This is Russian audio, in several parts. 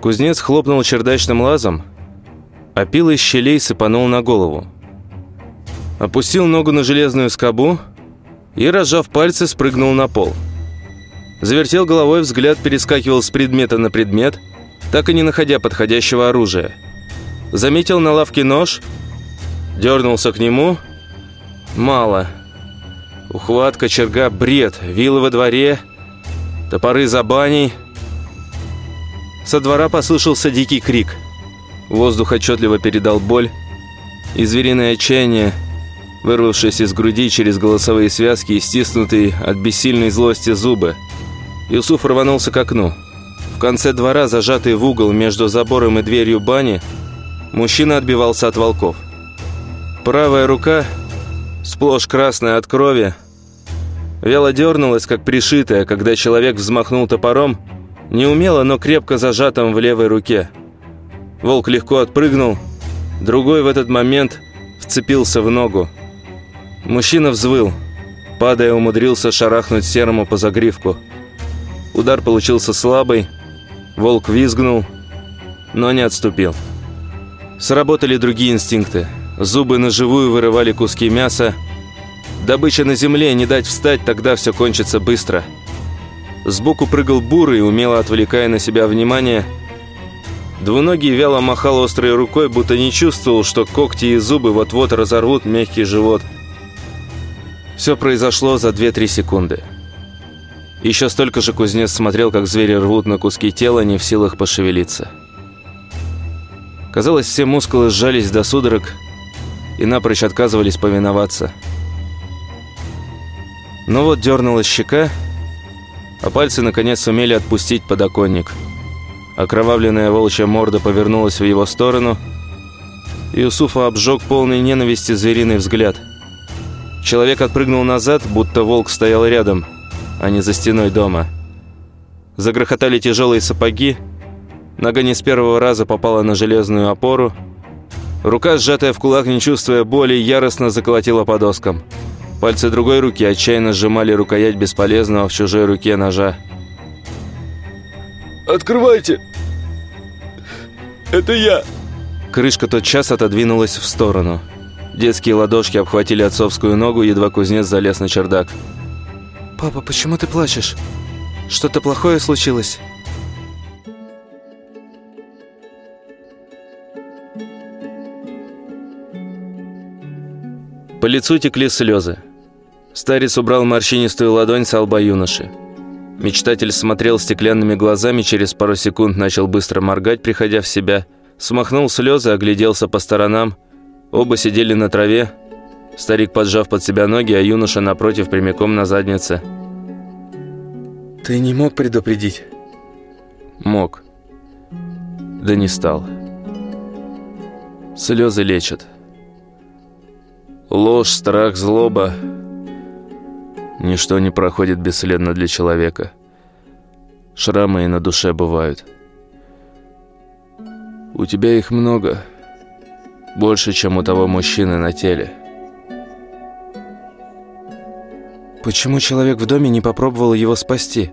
Кузнец хлопнул чердачным лазом, а пил из щелей сыпанул на голову. Опустил ногу на железную скобу и, разжав пальцы, спрыгнул на пол. Завертел головой, взгляд перескакивал с предмета на предмет, так и не находя подходящего оружия. Заметил на лавке нож, дернулся к нему. Мало. Ухватка, черга, бред, вилы во дворе, топоры за баней. Со двора послышался дикий крик. Воздух отчетливо передал боль и звериное отчаяние, вырвавшись из груди через голосовые связки и стиснутые от бессильной злости зубы. Юсуф рванулся к окну. В конце двора, зажатый в угол между забором и дверью бани, мужчина отбивался от волков. Правая рука, сплошь красная от крови, вяло дернулась, как пришитая, когда человек взмахнул топором, неумело, но крепко зажатым в левой руке. Волк легко отпрыгнул, другой в этот момент вцепился в ногу. Мужчина взвыл. Падая, умудрился шарахнуть серому по загривку. Удар получился слабый. Волк визгнул, но не отступил. Сработали другие инстинкты. Зубы на живую вырывали куски мяса. Добыча на земле, не дать встать, тогда все кончится быстро. Сбоку прыгал бурый, умело отвлекая на себя внимание. Двуногий вяло махал острой рукой, будто не чувствовал, что когти и зубы вот-вот разорвут мягкий живот – все произошло за 2-3 секунды. Еще столько же кузнец смотрел, как звери рвут на куски тела, не в силах пошевелиться. Казалось, все мускулы сжались до судорог и напрочь отказывались повиноваться. Но вот дернулась щека, а пальцы наконец сумели отпустить подоконник. Окровавленная волчья морда повернулась в его сторону, Юсуфа обжег полный ненависти звериный взгляд – Человек отпрыгнул назад, будто волк стоял рядом, а не за стеной дома. Загрохотали тяжелые сапоги. Нога не с первого раза попала на железную опору. Рука, сжатая в кулак, не чувствуя боли, яростно заколотила по доскам. Пальцы другой руки отчаянно сжимали рукоять бесполезного в чужой руке ножа. «Открывайте! Это я!» Крышка тотчас отодвинулась в сторону. Детские ладошки обхватили отцовскую ногу, едва кузнец залез на чердак. «Папа, почему ты плачешь? Что-то плохое случилось?» По лицу текли слезы. Старец убрал морщинистую ладонь с лба юноши. Мечтатель смотрел стеклянными глазами, через пару секунд начал быстро моргать, приходя в себя, смахнул слезы, огляделся по сторонам, Оба сидели на траве, старик поджав под себя ноги, а юноша напротив прямиком на заднице. «Ты не мог предупредить?» «Мог. Да не стал. Слезы лечат. Ложь, страх, злоба – Ничто не проходит бесследно для человека. Шрамы и на душе бывают. У тебя их много – больше, чем у того мужчины на теле. Почему человек в доме не попробовал его спасти?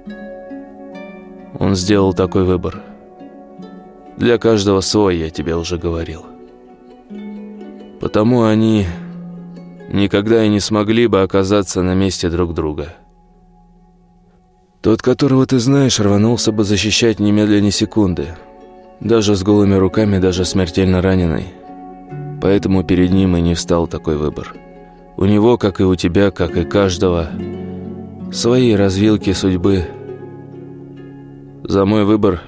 Он сделал такой выбор. Для каждого свой, я тебе уже говорил. Потому они никогда и не смогли бы оказаться на месте друг друга. Тот, которого ты знаешь, рванулся бы защищать немедленно секунды. Даже с голыми руками, даже смертельно раненый. Поэтому перед ним и не встал такой выбор. У него, как и у тебя, как и каждого, свои развилки судьбы. За мой выбор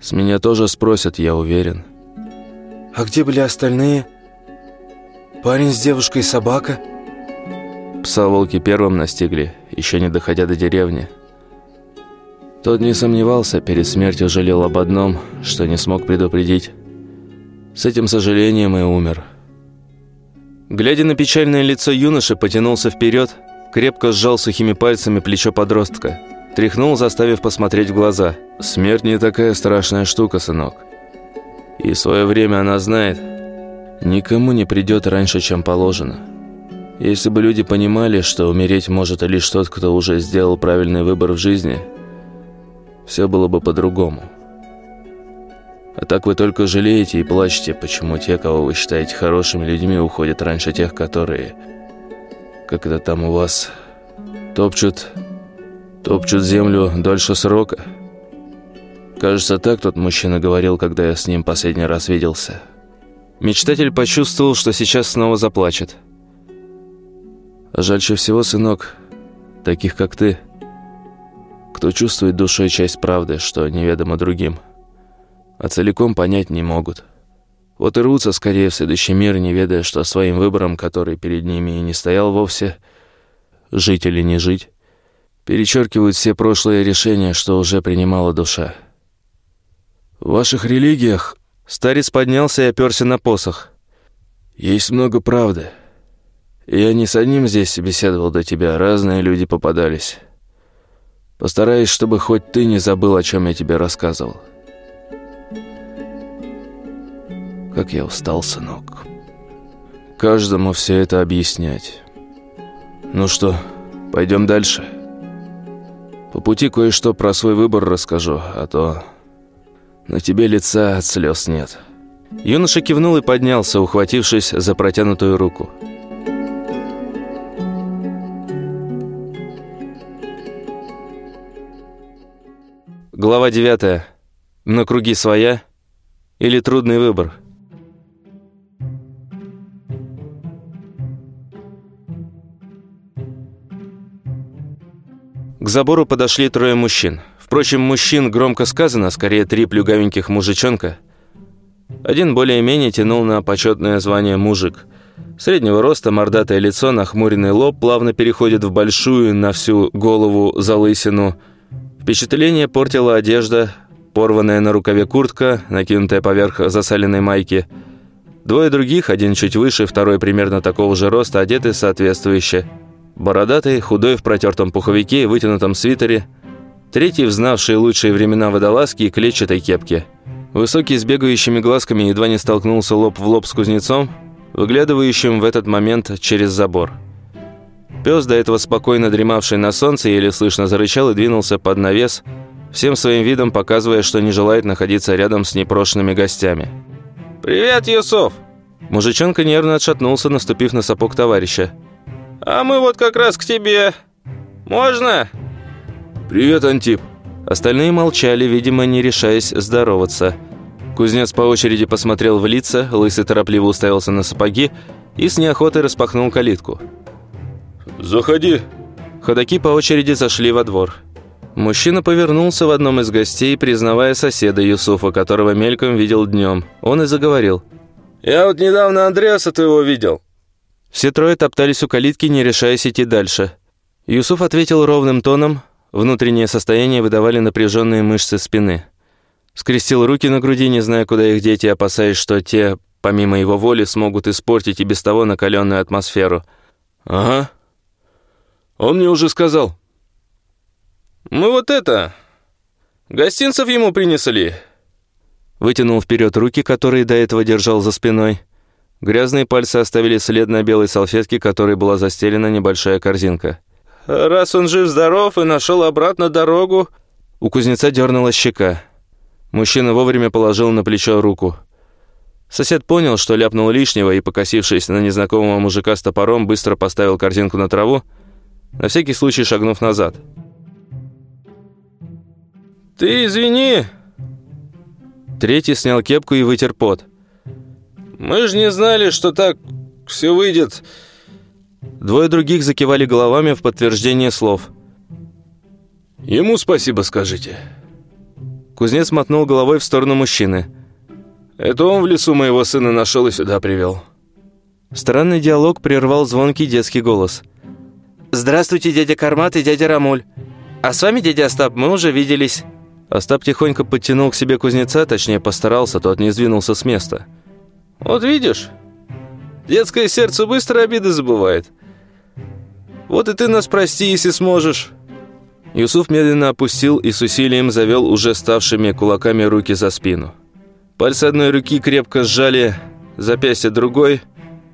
с меня тоже спросят, я уверен. А где были остальные? Парень с девушкой и собака? Пса волки первым настигли, еще не доходя до деревни. Тот не сомневался, перед смертью жалел об одном, что не смог предупредить. С этим сожалением и умер. Глядя на печальное лицо юноши, потянулся вперед, крепко сжал сухими пальцами плечо подростка. Тряхнул, заставив посмотреть в глаза. «Смерть не такая страшная штука, сынок. И свое время она знает, никому не придет раньше, чем положено. Если бы люди понимали, что умереть может лишь тот, кто уже сделал правильный выбор в жизни, все было бы по-другому. А так вы только жалеете и плачете, почему те, кого вы считаете хорошими людьми, уходят раньше тех, которые, как это там у вас, топчут, топчут землю дольше срока. Кажется, так тот мужчина говорил, когда я с ним последний раз виделся. Мечтатель почувствовал, что сейчас снова заплачет. Жальче всего, сынок, таких как ты, кто чувствует душой часть правды, что неведомо другим, а целиком понять не могут. Вот и рвутся скорее в следующий мир, не ведая, что своим выбором, который перед ними и не стоял вовсе, жить или не жить, перечеркивают все прошлые решения, что уже принимала душа. В ваших религиях старец поднялся и оперся на посох. Есть много правды. Я не с одним здесь беседовал до тебя, разные люди попадались. Постараюсь, чтобы хоть ты не забыл, о чем я тебе рассказывал. Как я устал, сынок. Каждому все это объяснять. Ну что, пойдем дальше? По пути кое-что про свой выбор расскажу, а то на тебе лица от слез нет». Юноша кивнул и поднялся, ухватившись за протянутую руку. Глава 9. На круги своя или трудный выбор? К забору подошли трое мужчин. Впрочем, мужчин громко сказано, скорее три плюгавеньких мужичонка. Один более-менее тянул на почетное звание «мужик». Среднего роста, мордатое лицо, нахмуренный лоб плавно переходит в большую на всю голову залысину. Впечатление портила одежда, порванная на рукаве куртка, накинутая поверх засаленной майки. Двое других, один чуть выше, второй примерно такого же роста, одеты соответствующе. Бородатый, худой в протертом пуховике и вытянутом свитере – Третий, взнавший лучшие времена водолазки и клетчатой кепки. Высокий с бегающими глазками едва не столкнулся лоб в лоб с кузнецом, выглядывающим в этот момент через забор. Пес, до этого спокойно дремавший на солнце, еле слышно зарычал и двинулся под навес, всем своим видом показывая, что не желает находиться рядом с непрошенными гостями. «Привет, Юсуф!» Мужичонка нервно отшатнулся, наступив на сапог товарища. «А мы вот как раз к тебе. Можно?» «Привет, Антип!» Остальные молчали, видимо, не решаясь здороваться. Кузнец по очереди посмотрел в лица, лысый торопливо уставился на сапоги и с неохотой распахнул калитку. «Заходи!» Ходаки по очереди зашли во двор. Мужчина повернулся в одном из гостей, признавая соседа Юсуфа, которого мельком видел днем. Он и заговорил. «Я вот недавно Андреаса твоего видел». Все трое топтались у калитки, не решаясь идти дальше. Юсуф ответил ровным тоном, Внутреннее состояние выдавали напряженные мышцы спины. Скрестил руки на груди, не зная, куда их деть, и опасаясь, что те, помимо его воли, смогут испортить и без того накаленную атмосферу. «Ага. Он мне уже сказал». «Мы вот это... Гостинцев ему принесли». Вытянул вперед руки, которые до этого держал за спиной. Грязные пальцы оставили след на белой салфетке, которой была застелена небольшая корзинка. Раз он жив-здоров и нашел обратно дорогу...» У кузнеца дернула щека. Мужчина вовремя положил на плечо руку. Сосед понял, что ляпнул лишнего и, покосившись на незнакомого мужика с топором, быстро поставил корзинку на траву, на всякий случай шагнув назад. «Ты извини!» Третий снял кепку и вытер пот. «Мы же не знали, что так все выйдет...» Двое других закивали головами в подтверждение слов. «Ему спасибо скажите». Кузнец мотнул головой в сторону мужчины. «Это он в лесу моего сына нашел и сюда привел». Странный диалог прервал звонкий детский голос. «Здравствуйте, дядя Кармат и дядя Рамуль. А с вами, дядя Остап, мы уже виделись». Остап тихонько подтянул к себе кузнеца, точнее постарался, тот не сдвинулся с места. «Вот видишь, детское сердце быстро обиды забывает. Вот и ты нас прости, если сможешь». Юсуф медленно опустил и с усилием завел уже ставшими кулаками руки за спину. Пальцы одной руки крепко сжали запястье другой.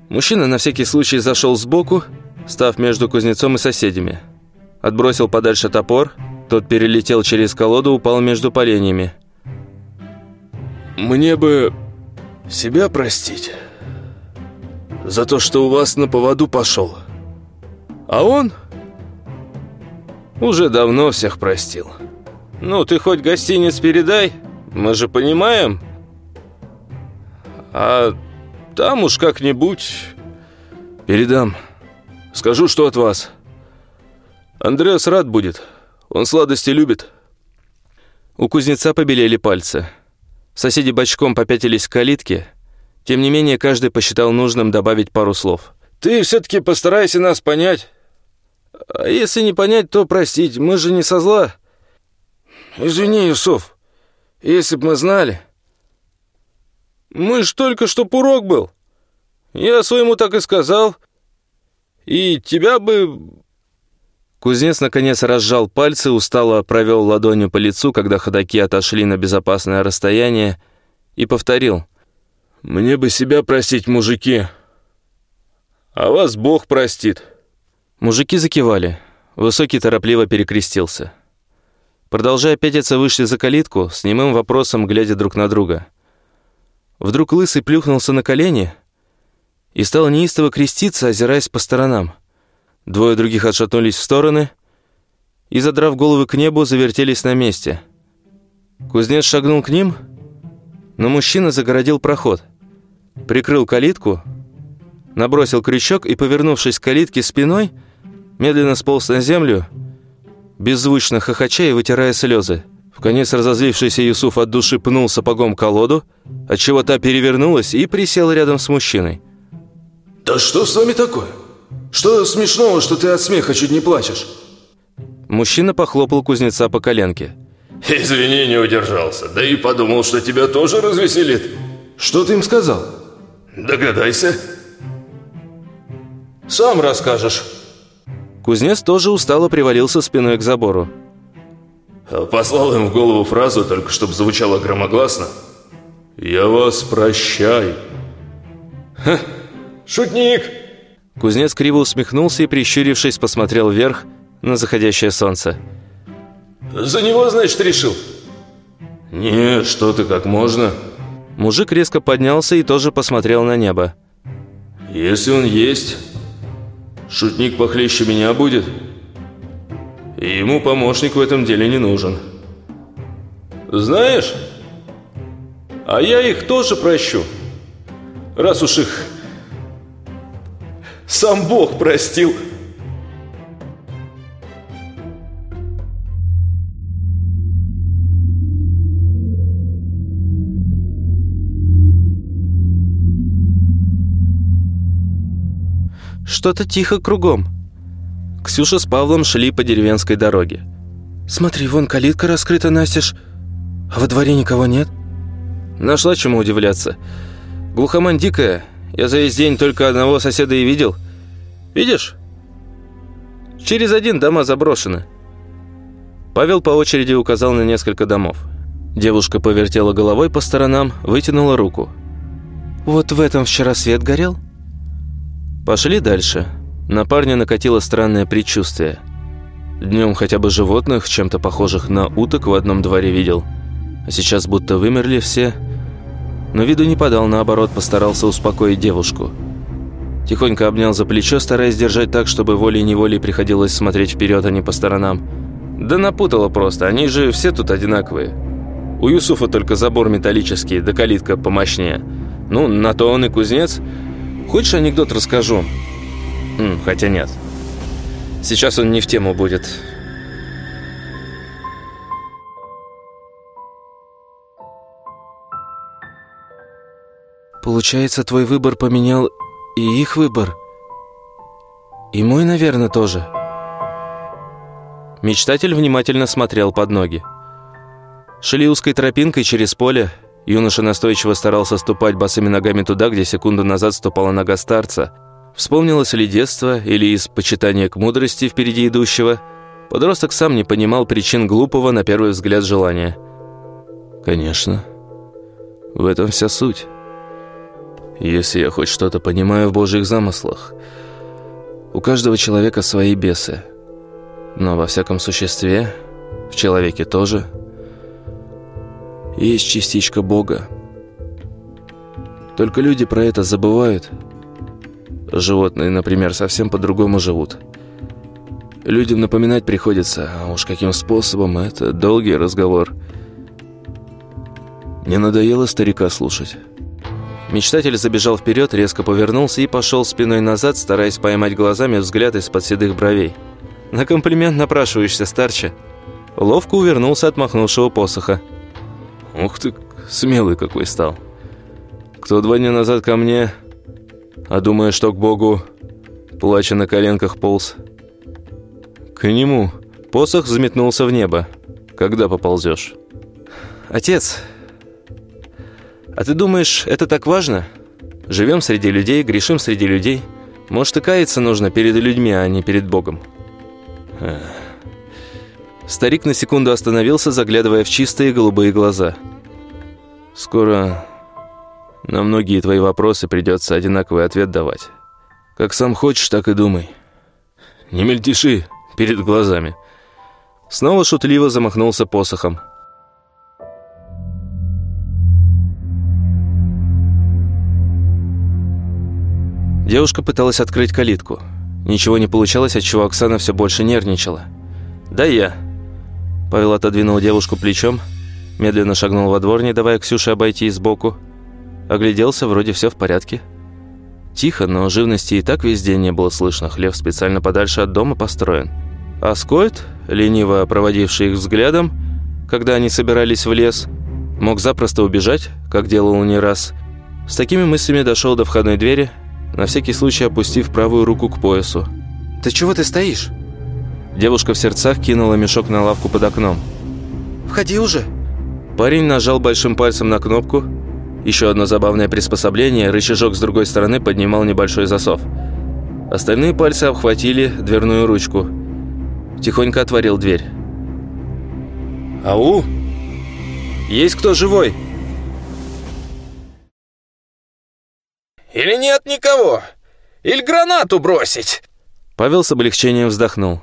Мужчина на всякий случай зашел сбоку, став между кузнецом и соседями. Отбросил подальше топор, тот перелетел через колоду, упал между поленьями. мне бы себя простить за то, что у вас на поводу пошел. А он уже давно всех простил. Ну, ты хоть гостиниц передай, мы же понимаем. А там уж как-нибудь... Передам. Скажу, что от вас. Андреас рад будет. Он сладости любит. У кузнеца побелели пальцы. Соседи бочком попятились к калитке. Тем не менее, каждый посчитал нужным добавить пару слов. «Ты все-таки постарайся нас понять. А если не понять, то простить, мы же не со зла. Извини, Юсуф, если б мы знали...» «Мы ж только что урок был. Я своему так и сказал. И тебя бы Кузнец, наконец, разжал пальцы, устало провел ладонью по лицу, когда ходаки отошли на безопасное расстояние, и повторил. «Мне бы себя простить, мужики, а вас Бог простит». Мужики закивали. Высокий торопливо перекрестился. Продолжая пятиться, вышли за калитку, с немым вопросом, глядя друг на друга. Вдруг Лысый плюхнулся на колени и стал неистово креститься, озираясь по сторонам. Двое других отшатнулись в стороны и, задрав головы к небу, завертелись на месте. Кузнец шагнул к ним, но мужчина загородил проход. Прикрыл калитку, набросил крючок и, повернувшись к калитке спиной, медленно сполз на землю, беззвучно хохоча и вытирая слезы. В конец разозлившийся Юсуф от души пнул сапогом колоду, отчего та перевернулась и присел рядом с мужчиной. «Да что с вами такое?» Что смешного, что ты от смеха чуть не плачешь?» Мужчина похлопал кузнеца по коленке. «Извини, не удержался. Да и подумал, что тебя тоже развеселит. Что ты им сказал?» «Догадайся». «Сам расскажешь». Кузнец тоже устало привалился спиной к забору. Послал им в голову фразу, только чтобы звучало громогласно. «Я вас прощаю». Ха, шутник!» Кузнец криво усмехнулся и, прищурившись, посмотрел вверх на заходящее солнце. «За него, значит, решил?» «Не, что ты, как можно?» Мужик резко поднялся и тоже посмотрел на небо. «Если он есть, шутник похлеще меня будет, и ему помощник в этом деле не нужен». «Знаешь, а я их тоже прощу, раз уж их сам Бог простил. Что-то тихо кругом. Ксюша с Павлом шли по деревенской дороге. «Смотри, вон калитка раскрыта настежь, а во дворе никого нет». Нашла чему удивляться. Глухомань дикая, я за весь день только одного соседа и видел. Видишь? Через один дома заброшены». Павел по очереди указал на несколько домов. Девушка повертела головой по сторонам, вытянула руку. «Вот в этом вчера свет горел?» Пошли дальше. На парня накатило странное предчувствие. Днем хотя бы животных, чем-то похожих на уток, в одном дворе видел. А сейчас будто вымерли все – но виду не подал, наоборот, постарался успокоить девушку. Тихонько обнял за плечо, стараясь держать так, чтобы волей-неволей приходилось смотреть вперед, а не по сторонам. Да напутала просто, они же все тут одинаковые. У Юсуфа только забор металлический, да калитка помощнее. Ну, на то он и кузнец. Хочешь анекдот расскажу? Хотя нет. Сейчас он не в тему будет. Получается, твой выбор поменял и их выбор. И мой, наверное, тоже. Мечтатель внимательно смотрел под ноги. Шли узкой тропинкой через поле. Юноша настойчиво старался ступать босыми ногами туда, где секунду назад ступала нога старца. Вспомнилось ли детство или из почитания к мудрости впереди идущего. Подросток сам не понимал причин глупого, на первый взгляд, желания. Конечно, в этом вся суть. Если я хоть что-то понимаю в божьих замыслах. У каждого человека свои бесы. Но во всяком существе, в человеке тоже, есть частичка Бога. Только люди про это забывают. Животные, например, совсем по-другому живут. Людям напоминать приходится, а уж каким способом, это долгий разговор. Не надоело старика слушать. Мечтатель забежал вперед, резко повернулся и пошел спиной назад, стараясь поймать глазами взгляд из-под седых бровей. «На комплимент напрашиваешься, старче». Ловко увернулся от махнувшего посоха. «Ух ты, смелый какой стал. Кто два дня назад ко мне, а думая, что к Богу, плача на коленках полз. К нему посох взметнулся в небо. Когда поползешь?» «Отец, а ты думаешь, это так важно? Живем среди людей, грешим среди людей. Может, и каяться нужно перед людьми, а не перед Богом?» Старик на секунду остановился, заглядывая в чистые голубые глаза. «Скоро на многие твои вопросы придется одинаковый ответ давать. Как сам хочешь, так и думай. Не мельтеши перед глазами». Снова шутливо замахнулся посохом. Девушка пыталась открыть калитку. Ничего не получалось, отчего Оксана все больше нервничала. «Да я». Павел отодвинул девушку плечом, медленно шагнул во двор, не давая Ксюше обойти сбоку. Огляделся, вроде все в порядке. Тихо, но живности и так везде не было слышно. Хлев специально подальше от дома построен. Аскольд, лениво проводивший их взглядом, когда они собирались в лес, мог запросто убежать, как делал не раз. С такими мыслями дошел до входной двери, на всякий случай опустив правую руку к поясу. «Да чего ты стоишь?» Девушка в сердцах кинула мешок на лавку под окном. «Входи уже!» Парень нажал большим пальцем на кнопку. Еще одно забавное приспособление, рычажок с другой стороны поднимал небольшой засов. Остальные пальцы обхватили дверную ручку. Тихонько отворил дверь. «Ау! Есть кто живой?» «Или нет никого? Или гранату бросить?» Павел с облегчением вздохнул.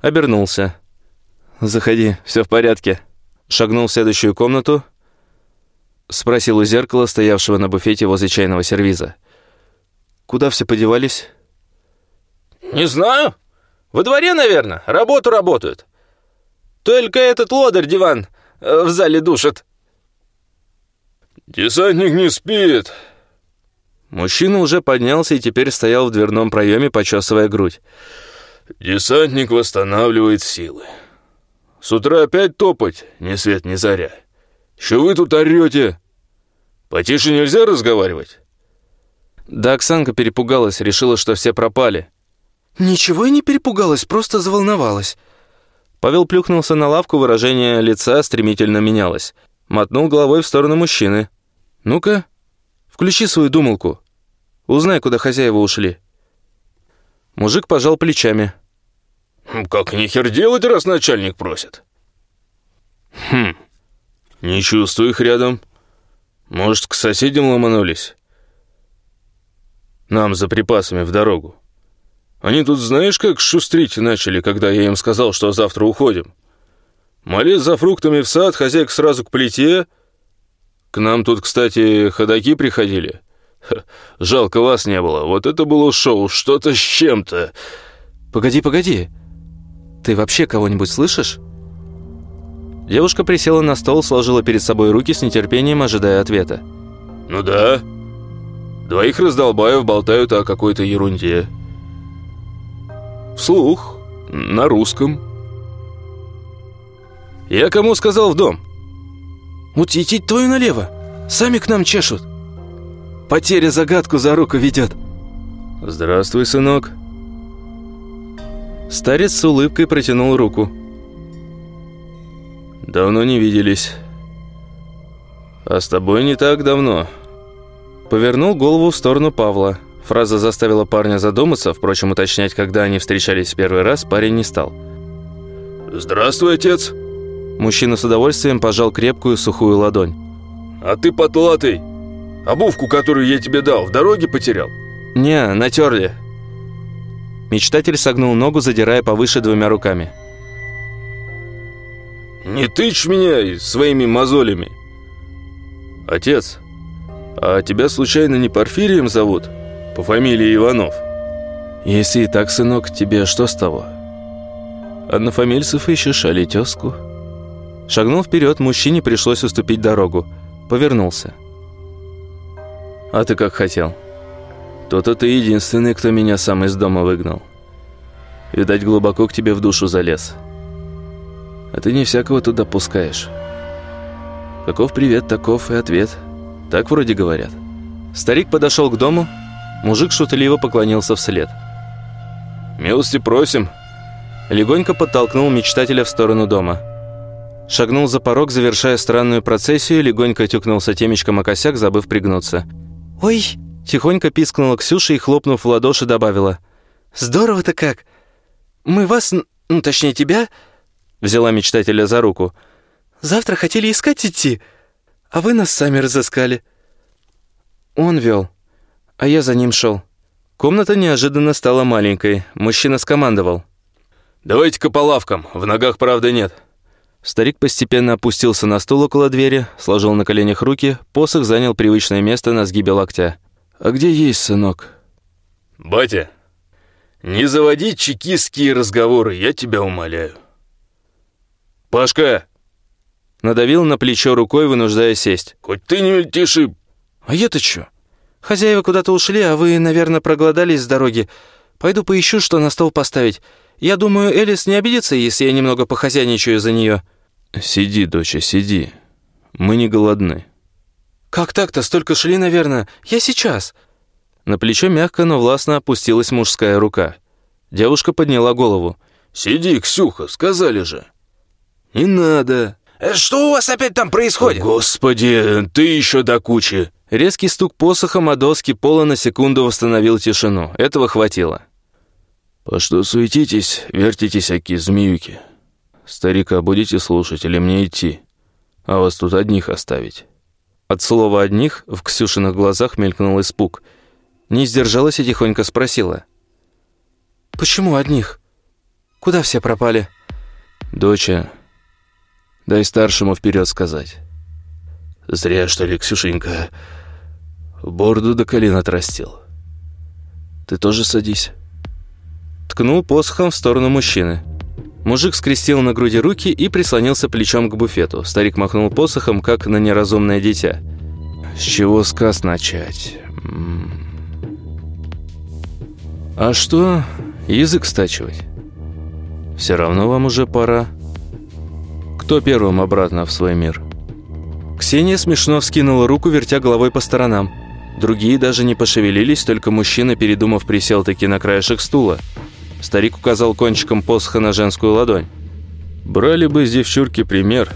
Обернулся. «Заходи, все в порядке». Шагнул в следующую комнату. Спросил у зеркала, стоявшего на буфете возле чайного сервиза. «Куда все подевались?» «Не знаю. Во дворе, наверное. Работу работают. Только этот лодырь диван э, в зале душит». «Десантник не спит», Мужчина уже поднялся и теперь стоял в дверном проеме, почесывая грудь. «Десантник восстанавливает силы. С утра опять топать, ни свет ни заря. Что вы тут орете? Потише нельзя разговаривать?» Да, Оксанка перепугалась, решила, что все пропали. «Ничего я не перепугалась, просто заволновалась». Павел плюхнулся на лавку, выражение лица стремительно менялось. Мотнул головой в сторону мужчины. «Ну-ка, Включи свою думалку. Узнай, куда хозяева ушли». Мужик пожал плечами. «Как нихер делать, раз начальник просит?» «Хм, не чувствую их рядом. Может, к соседям ломанулись?» «Нам за припасами в дорогу. Они тут знаешь, как шустрить начали, когда я им сказал, что завтра уходим? Малец за фруктами в сад, хозяйка сразу к плите, к нам тут, кстати, ходаки приходили. Ха, жалко вас не было. Вот это было шоу, что-то с чем-то. Погоди, погоди. Ты вообще кого-нибудь слышишь? Девушка присела на стол, сложила перед собой руки с нетерпением, ожидая ответа. Ну да. Двоих раздолбаев болтают о какой-то ерунде. Вслух, на русском. Я кому сказал в дом? Вот идти твою налево. Сами к нам чешут. Потеря загадку за руку ведет. Здравствуй, сынок. Старец с улыбкой протянул руку. Давно не виделись. А с тобой не так давно. Повернул голову в сторону Павла. Фраза заставила парня задуматься, впрочем, уточнять, когда они встречались в первый раз, парень не стал. «Здравствуй, отец!» Мужчина с удовольствием пожал крепкую сухую ладонь. «А ты потлатый! Обувку, которую я тебе дал, в дороге потерял?» «Не, натерли». Мечтатель согнул ногу, задирая повыше двумя руками. «Не тычь меня своими мозолями!» «Отец, А тебя случайно не Порфирием зовут? По фамилии Иванов?» «Если и так, сынок, тебе что с того? Однофамильцев ищешь, а ли тезку?» Шагнул вперед, мужчине пришлось уступить дорогу. Повернулся. «А ты как хотел?» «То-то ты единственный, кто меня сам из дома выгнал. Видать, глубоко к тебе в душу залез. А ты не всякого туда пускаешь. Каков привет, таков и ответ. Так вроде говорят». Старик подошел к дому, мужик шутливо поклонился вслед. «Милости просим!» Легонько подтолкнул мечтателя в сторону дома. Шагнул за порог, завершая странную процессию, легонько тюкнулся темечком о косяк, забыв пригнуться. «Ой!» – тихонько пискнула Ксюша и, хлопнув в ладоши, добавила. «Здорово-то как! Мы вас, ну, точнее, тебя...» Взяла мечтателя за руку. «Завтра хотели искать идти, а вы нас сами разыскали». Он вел, а я за ним шел. Комната неожиданно стала маленькой. Мужчина скомандовал. «Давайте-ка по лавкам, в ногах правда нет». Старик постепенно опустился на стул около двери, сложил на коленях руки, посох занял привычное место на сгибе локтя. «А где есть, сынок?» «Батя, не заводи чекистские разговоры, я тебя умоляю». «Пашка!» Надавил на плечо рукой, вынуждая сесть. «Хоть ты не мельтеши!» «А я-то чё?» «Хозяева куда-то ушли, а вы, наверное, проголодались с дороги. Пойду поищу, что на стол поставить. Я думаю, Элис не обидится, если я немного похозяйничаю за нее». «Сиди, доча, сиди. Мы не голодны». «Как так-то? Столько шли, наверное. Я сейчас». На плечо мягко, но властно опустилась мужская рука. Девушка подняла голову. «Сиди, Ксюха, сказали же». «Не надо». Э, «Что у вас опять там происходит?» «Господи, ты еще до кучи». Резкий стук посохом о доски пола на секунду восстановил тишину. Этого хватило. «По что суетитесь, вертитесь, аки змеюки? Старика будете слушать или мне идти? А вас тут одних оставить?» От слова «одних» в Ксюшиных глазах мелькнул испуг. Не сдержалась и тихонько спросила. «Почему одних? Куда все пропали?» «Доча, дай старшему вперед сказать». «Зря, что ли, Ксюшенька, борду до колен отрастил. Ты тоже садись». Ткнул посохом в сторону мужчины. Мужик скрестил на груди руки и прислонился плечом к буфету. Старик махнул посохом, как на неразумное дитя. «С чего сказ начать?» «А что, язык стачивать? Все равно вам уже пора. Кто первым обратно в свой мир?» Ксения смешно вскинула руку, вертя головой по сторонам. Другие даже не пошевелились, только мужчина, передумав, присел таки на краешек стула. Старик указал кончиком посоха на женскую ладонь. «Брали бы с девчурки пример.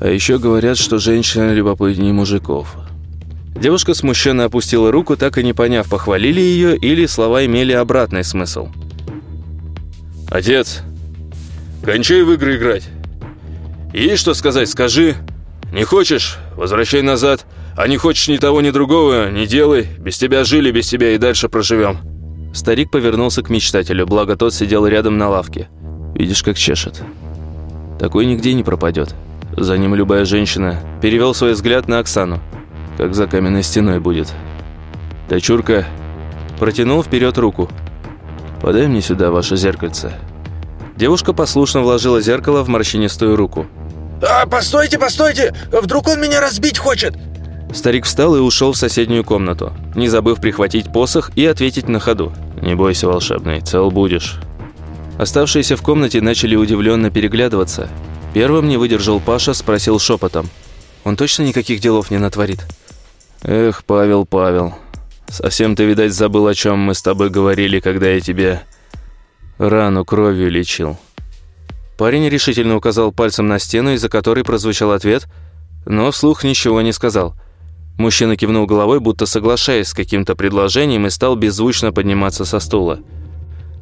А еще говорят, что женщина любопытнее мужиков». Девушка смущенно опустила руку, так и не поняв, похвалили ее или слова имели обратный смысл. «Отец, кончай в игры играть. Есть что сказать, скажи. Не хочешь – возвращай назад. А не хочешь ни того, ни другого – не делай. Без тебя жили, без тебя и дальше проживем». Старик повернулся к мечтателю, благо тот сидел рядом на лавке. «Видишь, как чешет. Такой нигде не пропадет. За ним любая женщина». Перевел свой взгляд на Оксану как за каменной стеной будет. Дочурка протянул вперед руку. «Подай мне сюда ваше зеркальце». Девушка послушно вложила зеркало в морщинистую руку. «А, постойте, постойте! Вдруг он меня разбить хочет?» Старик встал и ушел в соседнюю комнату, не забыв прихватить посох и ответить на ходу. «Не бойся, волшебный, цел будешь». Оставшиеся в комнате начали удивленно переглядываться. Первым не выдержал Паша, спросил шепотом. «Он точно никаких делов не натворит?» «Эх, Павел, Павел, совсем ты, видать, забыл, о чем мы с тобой говорили, когда я тебе рану кровью лечил». Парень решительно указал пальцем на стену, из-за которой прозвучал ответ, но вслух ничего не сказал. Мужчина кивнул головой, будто соглашаясь с каким-то предложением, и стал беззвучно подниматься со стула.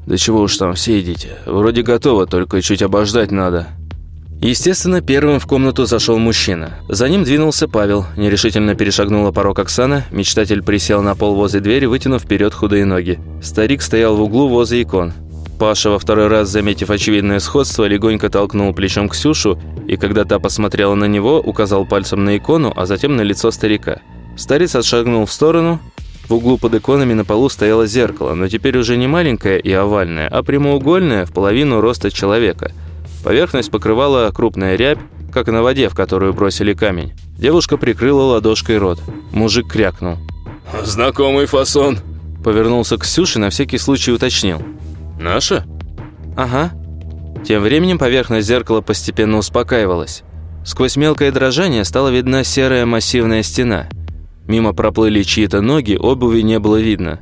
«Да чего уж там, все идите. Вроде готово, только чуть обождать надо». Естественно, первым в комнату зашел мужчина. За ним двинулся Павел, нерешительно перешагнула порог Оксана, мечтатель присел на пол возле двери, вытянув вперед худые ноги. Старик стоял в углу возле икон. Паша, во второй раз заметив очевидное сходство, легонько толкнул плечом Ксюшу, и когда та посмотрела на него, указал пальцем на икону, а затем на лицо старика. Старец отшагнул в сторону. В углу под иконами на полу стояло зеркало, но теперь уже не маленькое и овальное, а прямоугольное в половину роста человека. Поверхность покрывала крупная рябь, как на воде, в которую бросили камень. Девушка прикрыла ладошкой рот. Мужик крякнул. «Знакомый фасон!» Повернулся к Ксюше, на всякий случай уточнил. «Наша?» «Ага». Тем временем поверхность зеркала постепенно успокаивалась. Сквозь мелкое дрожание стала видна серая массивная стена. Мимо проплыли чьи-то ноги, обуви не было видно.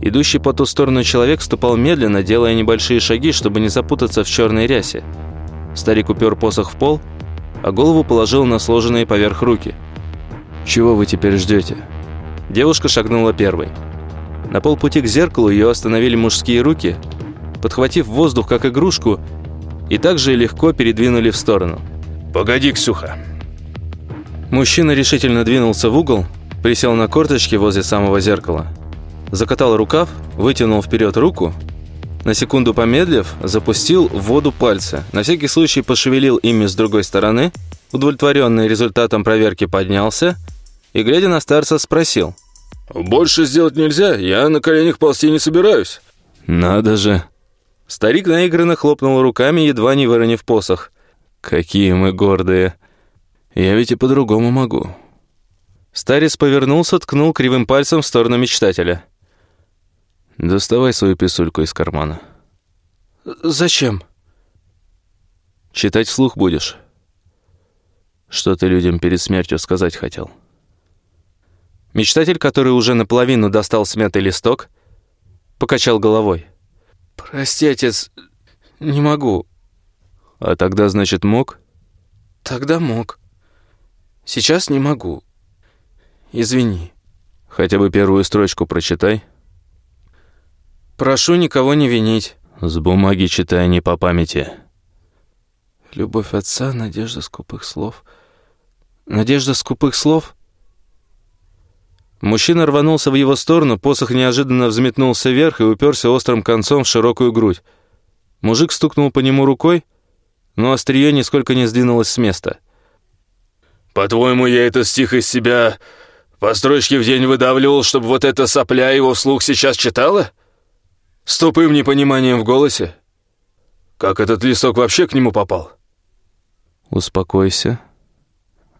Идущий по ту сторону человек ступал медленно, делая небольшие шаги, чтобы не запутаться в черной рясе. Старик упер посох в пол, а голову положил на сложенные поверх руки. «Чего вы теперь ждете?» Девушка шагнула первой. На полпути к зеркалу ее остановили мужские руки, подхватив воздух как игрушку, и также легко передвинули в сторону. «Погоди, Ксюха!» Мужчина решительно двинулся в угол, присел на корточки возле самого зеркала, закатал рукав, вытянул вперед руку, на секунду помедлив, запустил в воду пальцы, на всякий случай пошевелил ими с другой стороны, удовлетворенный результатом проверки поднялся и, глядя на старца, спросил. «Больше сделать нельзя, я на коленях ползти не собираюсь». «Надо же!» Старик наигранно хлопнул руками, едва не выронив посох. «Какие мы гордые! Я ведь и по-другому могу». Старец повернулся, ткнул кривым пальцем в сторону мечтателя. «Доставай свою писульку из кармана». «Зачем?» «Читать вслух будешь. Что ты людям перед смертью сказать хотел?» Мечтатель, который уже наполовину достал смятый листок, покачал головой. «Прости, отец, не могу». «А тогда, значит, мог?» «Тогда мог. Сейчас не могу. Извини». «Хотя бы первую строчку прочитай». «Прошу никого не винить». «С бумаги читай, не по памяти». «Любовь отца, надежда скупых слов». «Надежда скупых слов?» Мужчина рванулся в его сторону, посох неожиданно взметнулся вверх и уперся острым концом в широкую грудь. Мужик стукнул по нему рукой, но острие нисколько не сдвинулось с места. «По-твоему, я этот стих из себя по строчке в день выдавливал, чтобы вот эта сопля его вслух сейчас читала? С тупым непониманием в голосе? Как этот листок вообще к нему попал?» «Успокойся,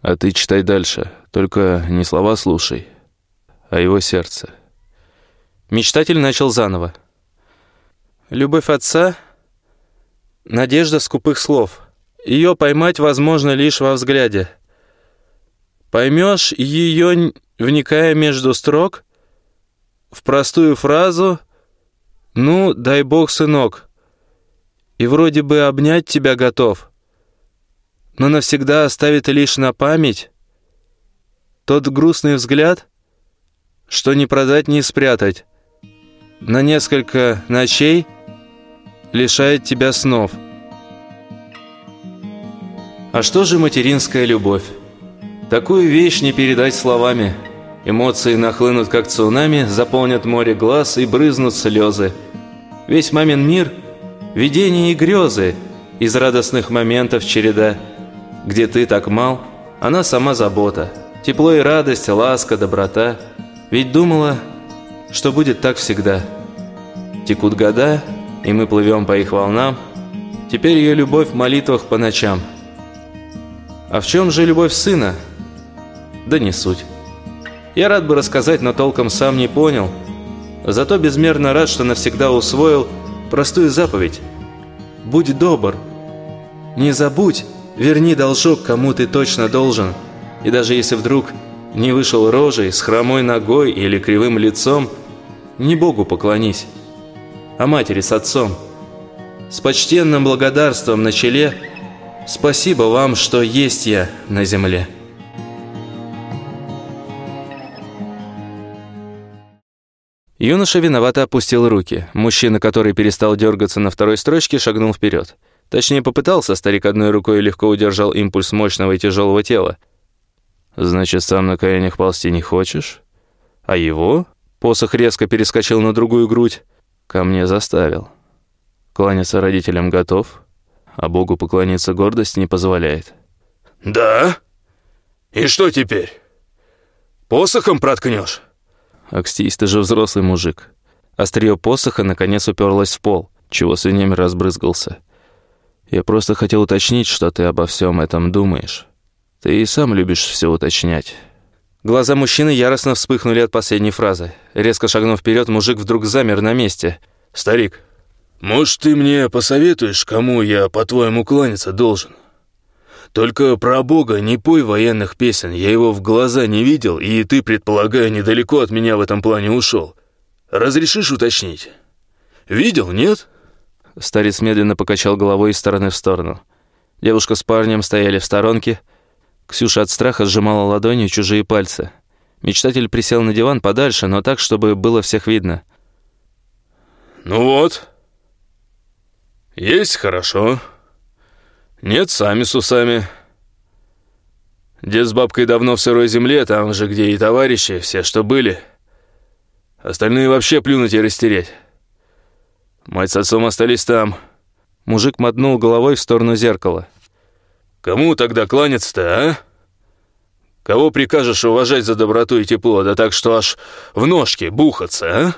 а ты читай дальше, только не слова слушай» а его сердце. Мечтатель начал заново. «Любовь отца — надежда скупых слов. Ее поймать возможно лишь во взгляде. Поймешь ее, вникая между строк, в простую фразу «Ну, дай бог, сынок», и вроде бы обнять тебя готов, но навсегда оставит лишь на память тот грустный взгляд — что не продать, не спрятать. На несколько ночей лишает тебя снов. А что же материнская любовь? Такую вещь не передать словами. Эмоции нахлынут, как цунами, заполнят море глаз и брызнут слезы. Весь мамин мир – видения и грезы, из радостных моментов череда. Где ты так мал, она сама забота. Тепло и радость, ласка, доброта – ведь думала, что будет так всегда. Текут года, и мы плывем по их волнам. Теперь ее любовь в молитвах по ночам. А в чем же любовь сына? Да не суть. Я рад бы рассказать, но толком сам не понял. Зато безмерно рад, что навсегда усвоил простую заповедь. Будь добр. Не забудь, верни должок, кому ты точно должен. И даже если вдруг не вышел рожей, с хромой ногой или кривым лицом, не Богу поклонись, а матери с отцом. С почтенным благодарством на челе спасибо вам, что есть я на земле. Юноша виновато опустил руки. Мужчина, который перестал дергаться на второй строчке, шагнул вперед. Точнее, попытался, старик одной рукой легко удержал импульс мощного и тяжелого тела. «Значит, сам на коленях ползти не хочешь? А его?» Посох резко перескочил на другую грудь. «Ко мне заставил. Кланяться родителям готов, а Богу поклониться гордость не позволяет». «Да? И что теперь? Посохом проткнешь?» «Акстись, ты же взрослый мужик». Острие посоха наконец уперлось в пол, чего свиньями разбрызгался. «Я просто хотел уточнить, что ты обо всем этом думаешь. Ты и сам любишь все уточнять». Глаза мужчины яростно вспыхнули от последней фразы. Резко шагнув вперед, мужик вдруг замер на месте. «Старик, может, ты мне посоветуешь, кому я, по-твоему, кланяться должен? Только про Бога не пой военных песен, я его в глаза не видел, и ты, предполагаю, недалеко от меня в этом плане ушел. Разрешишь уточнить? Видел, нет?» Старец медленно покачал головой из стороны в сторону. Девушка с парнем стояли в сторонке. Ксюша от страха сжимала ладонью чужие пальцы. Мечтатель присел на диван подальше, но так, чтобы было всех видно. «Ну вот. Есть хорошо. Нет, сами с усами. Дед с бабкой давно в сырой земле, там же, где и товарищи, все, что были. Остальные вообще плюнуть и растереть. Мать с отцом остались там». Мужик мотнул головой в сторону зеркала. «Кому тогда кланяться-то, а? Кого прикажешь уважать за доброту и тепло, да так что аж в ножки бухаться, а?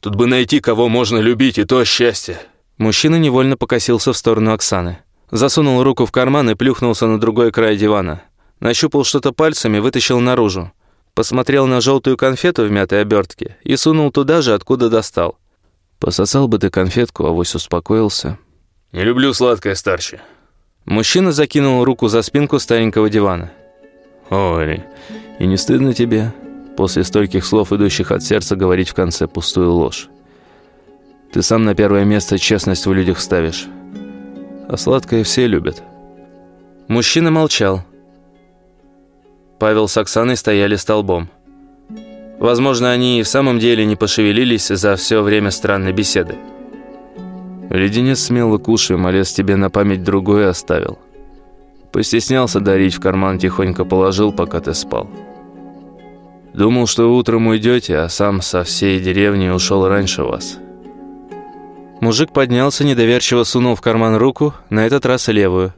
Тут бы найти, кого можно любить, и то счастье». Мужчина невольно покосился в сторону Оксаны. Засунул руку в карман и плюхнулся на другой край дивана. Нащупал что-то пальцами, вытащил наружу. Посмотрел на желтую конфету в мятой обертке и сунул туда же, откуда достал. Пососал бы ты конфетку, авось успокоился. «Не люблю сладкое, старче». Мужчина закинул руку за спинку старенького дивана. «Ой, и не стыдно тебе после стольких слов, идущих от сердца, говорить в конце пустую ложь? Ты сам на первое место честность в людях ставишь. А сладкое все любят». Мужчина молчал. Павел с Оксаной стояли столбом. Возможно, они и в самом деле не пошевелились за все время странной беседы. Леденец смело кушай, молец тебе на память другое оставил. Постеснялся дарить, в карман тихонько положил, пока ты спал. Думал, что утром уйдете, а сам со всей деревни ушел раньше вас. Мужик поднялся, недоверчиво сунул в карман руку, на этот раз левую.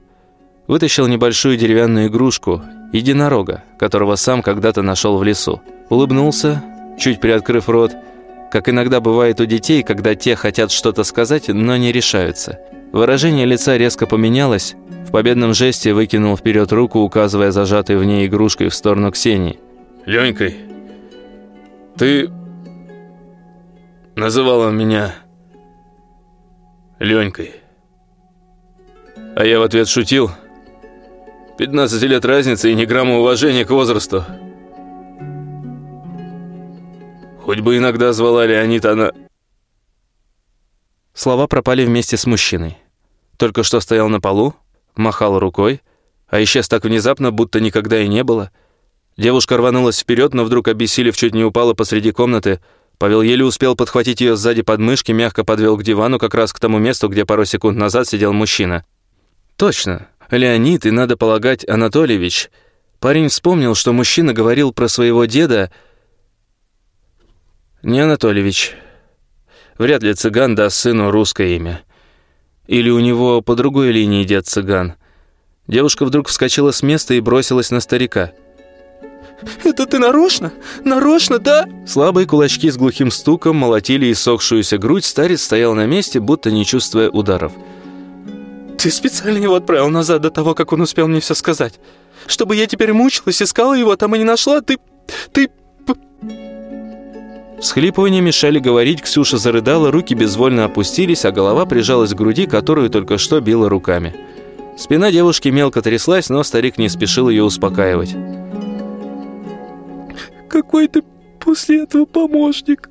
Вытащил небольшую деревянную игрушку, единорога, которого сам когда-то нашел в лесу. Улыбнулся, чуть приоткрыв рот, как иногда бывает у детей, когда те хотят что-то сказать, но не решаются. Выражение лица резко поменялось, в победном жесте выкинул вперед руку, указывая зажатой в ней игрушкой в сторону Ксении. «Ленькой, ты называла меня Ленькой. А я в ответ шутил. 15 лет разницы и ни грамма уважения к возрасту. Хоть бы иногда звала Леонид, она...» Слова пропали вместе с мужчиной. Только что стоял на полу, махал рукой, а исчез так внезапно, будто никогда и не было. Девушка рванулась вперед, но вдруг, обессилев, чуть не упала посреди комнаты. Павел еле успел подхватить ее сзади подмышки, мягко подвел к дивану, как раз к тому месту, где пару секунд назад сидел мужчина. «Точно, Леонид, и, надо полагать, Анатольевич». Парень вспомнил, что мужчина говорил про своего деда, не Анатольевич. Вряд ли цыган даст сыну русское имя. Или у него по другой линии дед цыган. Девушка вдруг вскочила с места и бросилась на старика. «Это ты нарочно? Нарочно, да?» Слабые кулачки с глухим стуком молотили иссохшуюся грудь, старец стоял на месте, будто не чувствуя ударов. «Ты специально его отправил назад до того, как он успел мне все сказать. Чтобы я теперь мучилась, искала его, там и не нашла, ты... ты...» Всхлипывания мешали говорить, Ксюша зарыдала, руки безвольно опустились, а голова прижалась к груди, которую только что била руками. Спина девушки мелко тряслась, но старик не спешил ее успокаивать. «Какой ты после этого помощник?»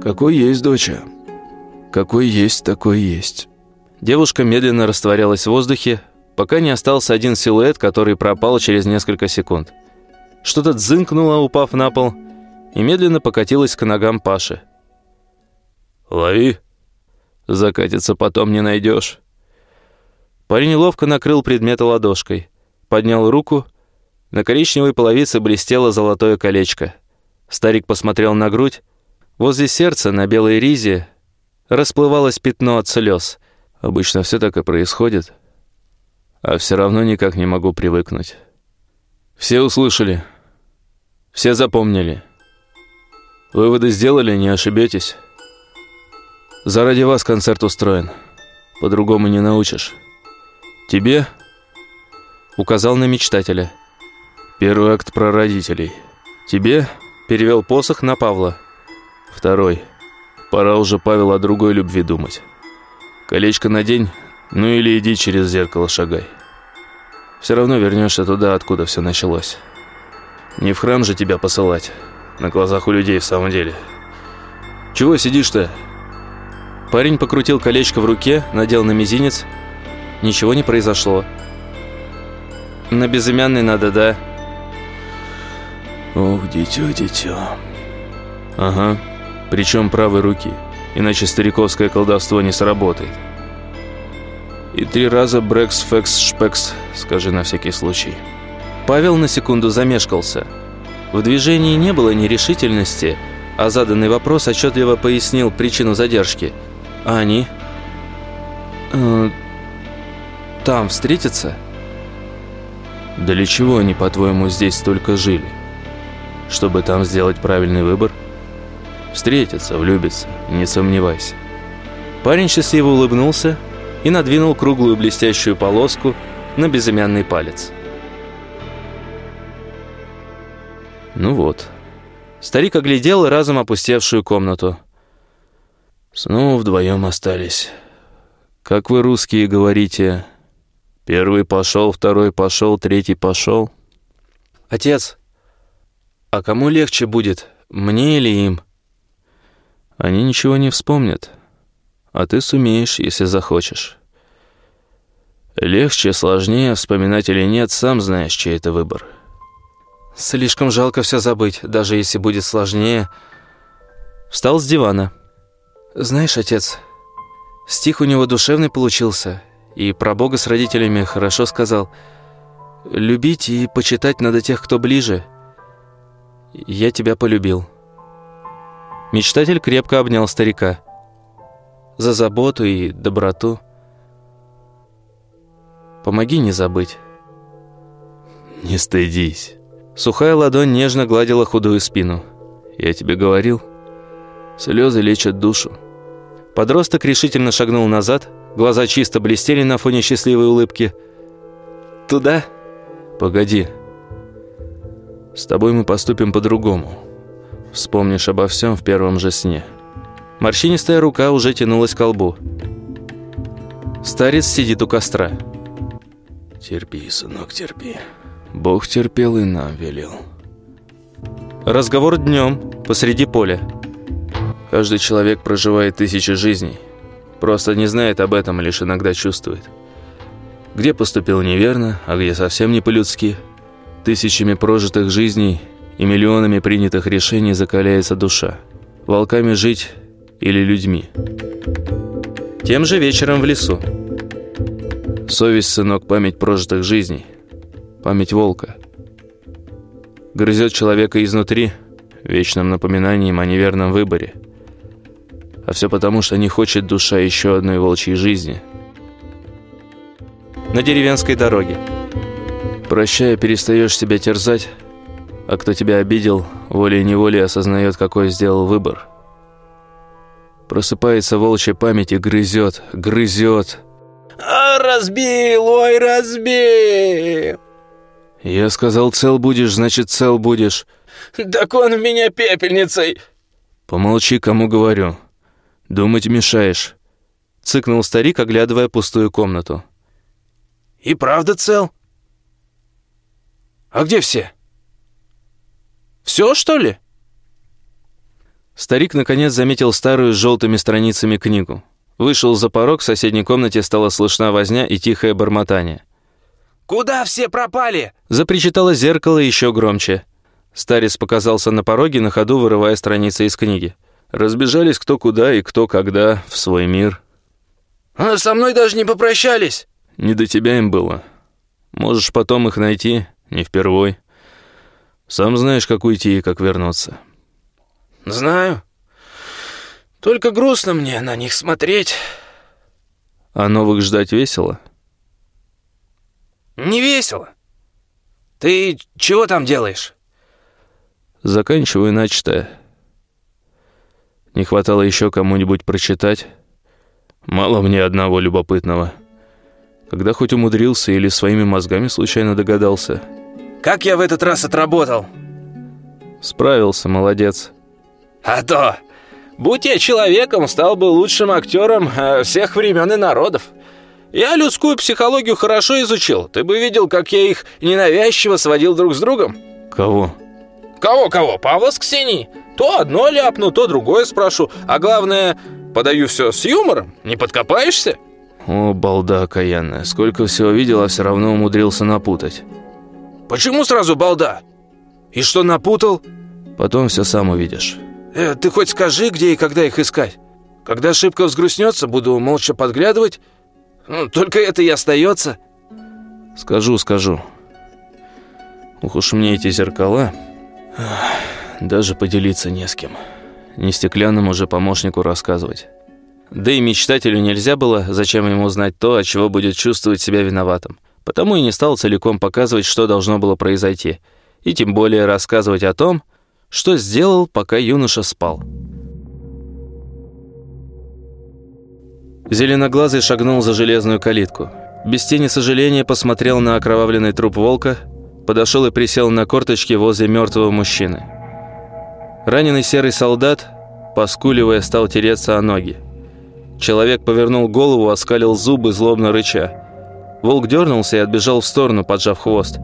«Какой есть, доча. Какой есть, такой есть». Девушка медленно растворялась в воздухе, пока не остался один силуэт, который пропал через несколько секунд. Что-то дзынкнуло, упав на пол – и медленно покатилась к ногам Паши. «Лови!» «Закатиться потом не найдешь». Парень ловко накрыл предмет ладошкой, поднял руку, на коричневой половице блестело золотое колечко. Старик посмотрел на грудь, возле сердца на белой ризе расплывалось пятно от слез. Обычно все так и происходит, а все равно никак не могу привыкнуть. Все услышали. Все запомнили. Выводы сделали, не ошибетесь. Заради вас концерт устроен. По-другому не научишь. Тебе, указал на мечтателя, первый акт про родителей. Тебе, перевел посох на Павла. Второй. Пора уже, Павел, о другой любви думать. Колечко надень, ну или иди через зеркало шагай. Все равно вернешься туда, откуда все началось. Не в храм же тебя посылать. На глазах у людей в самом деле. Чего сидишь-то? Парень покрутил колечко в руке, надел на мизинец. Ничего не произошло. На безымянный надо, да? Ох, дитё, дитё. Ага, причем правой руки. Иначе стариковское колдовство не сработает. И три раза брекс, фекс, шпекс, скажи на всякий случай. Павел на секунду замешкался. В движении не было нерешительности, а заданный вопрос отчетливо пояснил причину задержки. А они? Э, там встретятся? Для чего они, по-твоему, здесь столько жили? Чтобы там сделать правильный выбор? Встретятся, влюбятся, не сомневайся. Парень счастливо улыбнулся и надвинул круглую блестящую полоску на безымянный палец. Ну вот. Старик оглядел разом опустевшую комнату. Снова вдвоем остались. Как вы, русские, говорите, первый пошел, второй пошел, третий пошел? Отец, а кому легче будет, мне или им? Они ничего не вспомнят а ты сумеешь, если захочешь. Легче, сложнее, вспоминать или нет, сам знаешь, чей это выбор. Слишком жалко все забыть, даже если будет сложнее. Встал с дивана. Знаешь, отец, стих у него душевный получился, и про Бога с родителями хорошо сказал. Любить и почитать надо тех, кто ближе. Я тебя полюбил. Мечтатель крепко обнял старика за заботу и доброту. Помоги не забыть. Не стыдись. Сухая ладонь нежно гладила худую спину. Я тебе говорил, слезы лечат душу. Подросток решительно шагнул назад, глаза чисто блестели на фоне счастливой улыбки. «Туда?» «Погоди. С тобой мы поступим по-другому. Вспомнишь обо всем в первом же сне». Морщинистая рука уже тянулась к колбу. Старец сидит у костра. «Терпи, сынок, терпи. Бог терпел и нам велел». Разговор днем, посреди поля. Каждый человек проживает тысячи жизней. Просто не знает об этом, лишь иногда чувствует. Где поступил неверно, а где совсем не по-людски. Тысячами прожитых жизней и миллионами принятых решений закаляется душа. Волками жить или людьми. Тем же вечером в лесу. Совесть, сынок, память прожитых жизней. Память волка. Грызет человека изнутри, вечным напоминанием о неверном выборе. А все потому, что не хочет душа еще одной волчьей жизни. На деревенской дороге. Прощая, перестаешь себя терзать, а кто тебя обидел, волей-неволей осознает, какой сделал выбор – Просыпается волчья память и грызет, грызет. «А, разбил, ой, разбил!» «Я сказал, цел будешь, значит, цел будешь». «Так он в меня пепельницей!» «Помолчи, кому говорю. Думать мешаешь», — цыкнул старик, оглядывая пустую комнату. «И правда цел? А где все? Все, что ли?» Старик наконец заметил старую с желтыми страницами книгу. Вышел за порог, в соседней комнате стала слышна возня и тихое бормотание. «Куда все пропали?» Запричитало зеркало еще громче. Старец показался на пороге, на ходу вырывая страницы из книги. Разбежались кто куда и кто когда в свой мир. А со мной даже не попрощались. Не до тебя им было. Можешь потом их найти, не впервой. Сам знаешь, как уйти и как вернуться. «Знаю. Только грустно мне на них смотреть». «А новых ждать весело?» «Не весело. Ты чего там делаешь?» Заканчиваю начатое. Не хватало еще кому-нибудь прочитать. Мало мне одного любопытного. Когда хоть умудрился или своими мозгами случайно догадался. «Как я в этот раз отработал?» Справился, молодец. «А то! Будь я человеком, стал бы лучшим актером э, всех времен и народов. Я людскую психологию хорошо изучил. Ты бы видел, как я их ненавязчиво сводил друг с другом». Кого? Кого-кого? Павла с Ксенией? То одно ляпну, то другое спрошу. А главное, подаю все с юмором. Не подкопаешься? О, балда окаянная. Сколько всего видел, а все равно умудрился напутать. Почему сразу балда? И что напутал? Потом все сам увидишь. Э, ты хоть скажи, где и когда их искать. Когда ошибка взгрустнется, буду молча подглядывать. Ну, только это и остается. Скажу, скажу. Ух уж мне эти зеркала. Даже поделиться не с кем. Не стеклянному же помощнику рассказывать. Да и мечтателю нельзя было, зачем ему знать то, от чего будет чувствовать себя виноватым. Потому и не стал целиком показывать, что должно было произойти. И тем более рассказывать о том, что сделал, пока юноша спал. Зеленоглазый шагнул за железную калитку. Без тени сожаления посмотрел на окровавленный труп волка, подошел и присел на корточки возле мертвого мужчины. Раненый серый солдат, поскуливая, стал тереться о ноги. Человек повернул голову, оскалил зубы, злобно рыча. Волк дернулся и отбежал в сторону, поджав хвост.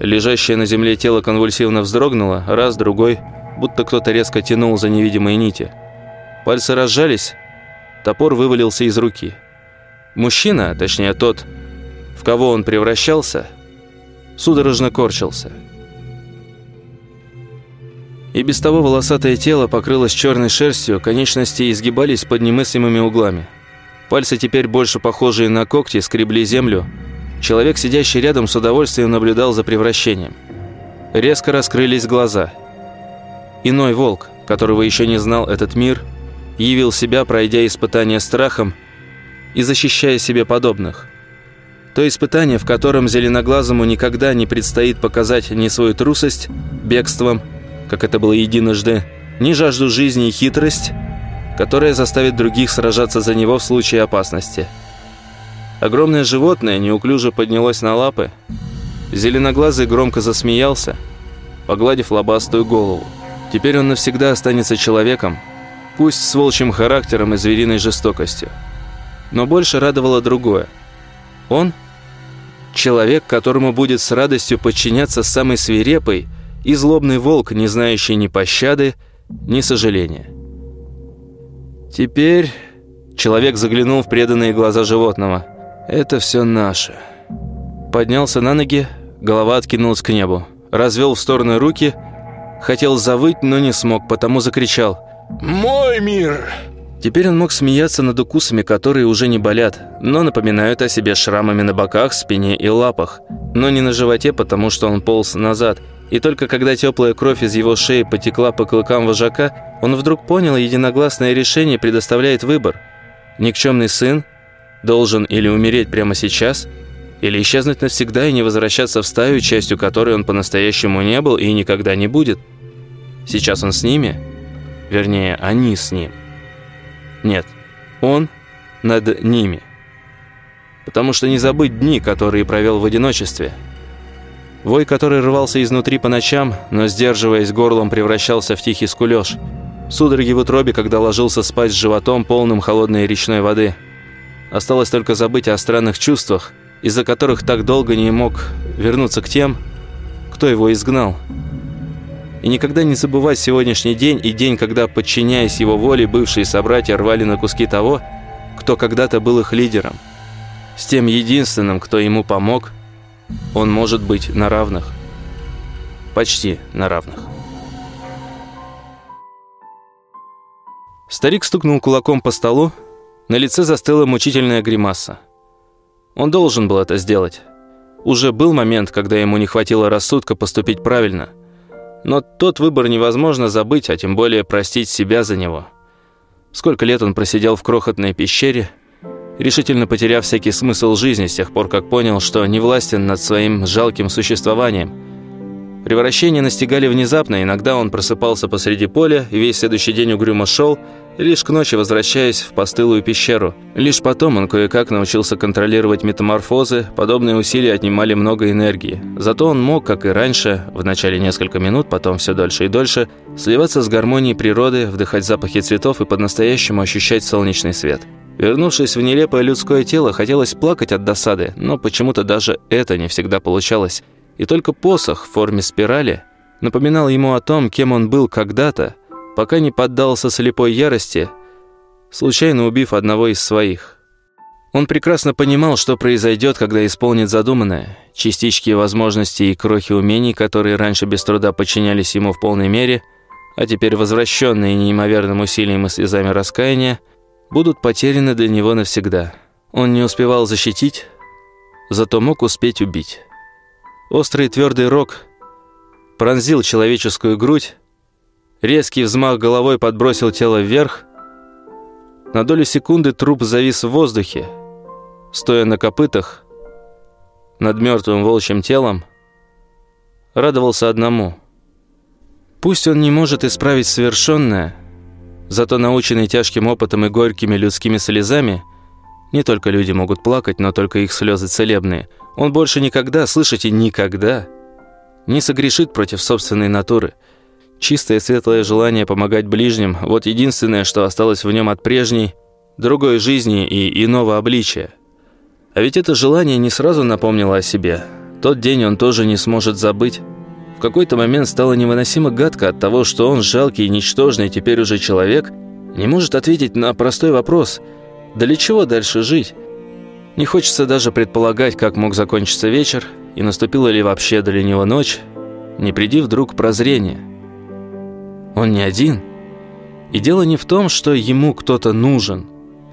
Лежащее на земле тело конвульсивно вздрогнуло, раз, другой, будто кто-то резко тянул за невидимые нити. Пальцы разжались, топор вывалился из руки. Мужчина, точнее тот, в кого он превращался – судорожно корчился. И без того волосатое тело покрылось черной шерстью, конечности изгибались под немыслимыми углами. Пальцы, теперь больше похожие на когти, скребли землю. Человек, сидящий рядом, с удовольствием наблюдал за превращением. Резко раскрылись глаза. Иной волк, которого еще не знал этот мир, явил себя, пройдя испытание страхом и защищая себе подобных. То испытание, в котором зеленоглазому никогда не предстоит показать ни свою трусость, бегством, как это было единожды, ни жажду жизни и хитрость, которая заставит других сражаться за него в случае опасности. Огромное животное неуклюже поднялось на лапы. Зеленоглазый громко засмеялся, погладив лобастую голову. Теперь он навсегда останется человеком, пусть с волчьим характером и звериной жестокостью. Но больше радовало другое – он – человек, которому будет с радостью подчиняться самый свирепый и злобный волк, не знающий ни пощады, ни сожаления. Теперь человек заглянул в преданные глаза животного. «Это все наше». Поднялся на ноги, голова откинулась к небу. Развел в стороны руки, хотел завыть, но не смог, потому закричал «Мой мир!» Теперь он мог смеяться над укусами, которые уже не болят, но напоминают о себе шрамами на боках, спине и лапах, но не на животе, потому что он полз назад. И только когда теплая кровь из его шеи потекла по клыкам вожака, он вдруг понял, единогласное решение предоставляет выбор. Никчемный сын должен или умереть прямо сейчас, или исчезнуть навсегда и не возвращаться в стаю, частью которой он по-настоящему не был и никогда не будет. Сейчас он с ними, вернее, они с ним. Нет, он над ними. Потому что не забыть дни, которые провел в одиночестве. Вой, который рвался изнутри по ночам, но, сдерживаясь горлом, превращался в тихий скулёж. Судороги в утробе, когда ложился спать с животом, полным холодной речной воды. Осталось только забыть о странных чувствах, из-за которых так долго не мог вернуться к тем, кто его изгнал. И никогда не забывать сегодняшний день и день, когда, подчиняясь его воле, бывшие собратья рвали на куски того, кто когда-то был их лидером. С тем единственным, кто ему помог, он может быть на равных. Почти на равных. Старик стукнул кулаком по столу, на лице застыла мучительная гримаса. Он должен был это сделать. Уже был момент, когда ему не хватило рассудка поступить правильно – но тот выбор невозможно забыть, а тем более простить себя за него. Сколько лет он просидел в крохотной пещере, решительно потеряв всякий смысл жизни с тех пор, как понял, что не властен над своим жалким существованием. Превращения настигали внезапно, иногда он просыпался посреди поля и весь следующий день угрюмо шел, лишь к ночи возвращаясь в постылую пещеру. Лишь потом он кое-как научился контролировать метаморфозы, подобные усилия отнимали много энергии. Зато он мог, как и раньше, в начале несколько минут, потом все дольше и дольше, сливаться с гармонией природы, вдыхать запахи цветов и по-настоящему ощущать солнечный свет. Вернувшись в нелепое людское тело, хотелось плакать от досады, но почему-то даже это не всегда получалось – и только посох в форме спирали напоминал ему о том, кем он был когда-то, пока не поддался слепой ярости, случайно убив одного из своих. Он прекрасно понимал, что произойдет, когда исполнит задуманное. Частички возможностей и крохи умений, которые раньше без труда подчинялись ему в полной мере, а теперь возвращенные неимоверным усилием и слезами раскаяния, будут потеряны для него навсегда. Он не успевал защитить, зато мог успеть убить. Острый твердый рог пронзил человеческую грудь, резкий взмах головой подбросил тело вверх. На долю секунды труп завис в воздухе, стоя на копытах, над мертвым волчьим телом, радовался одному. Пусть он не может исправить совершенное, зато наученный тяжким опытом и горькими людскими слезами, не только люди могут плакать, но только их слезы целебные – он больше никогда, слышите, никогда не согрешит против собственной натуры. Чистое светлое желание помогать ближним – вот единственное, что осталось в нем от прежней, другой жизни и иного обличия. А ведь это желание не сразу напомнило о себе. Тот день он тоже не сможет забыть. В какой-то момент стало невыносимо гадко от того, что он, жалкий и ничтожный теперь уже человек, не может ответить на простой вопрос – да для чего дальше жить? Не хочется даже предполагать, как мог закончиться вечер, и наступила ли вообще для него ночь, не приди вдруг прозрение. Он не один. И дело не в том, что ему кто-то нужен.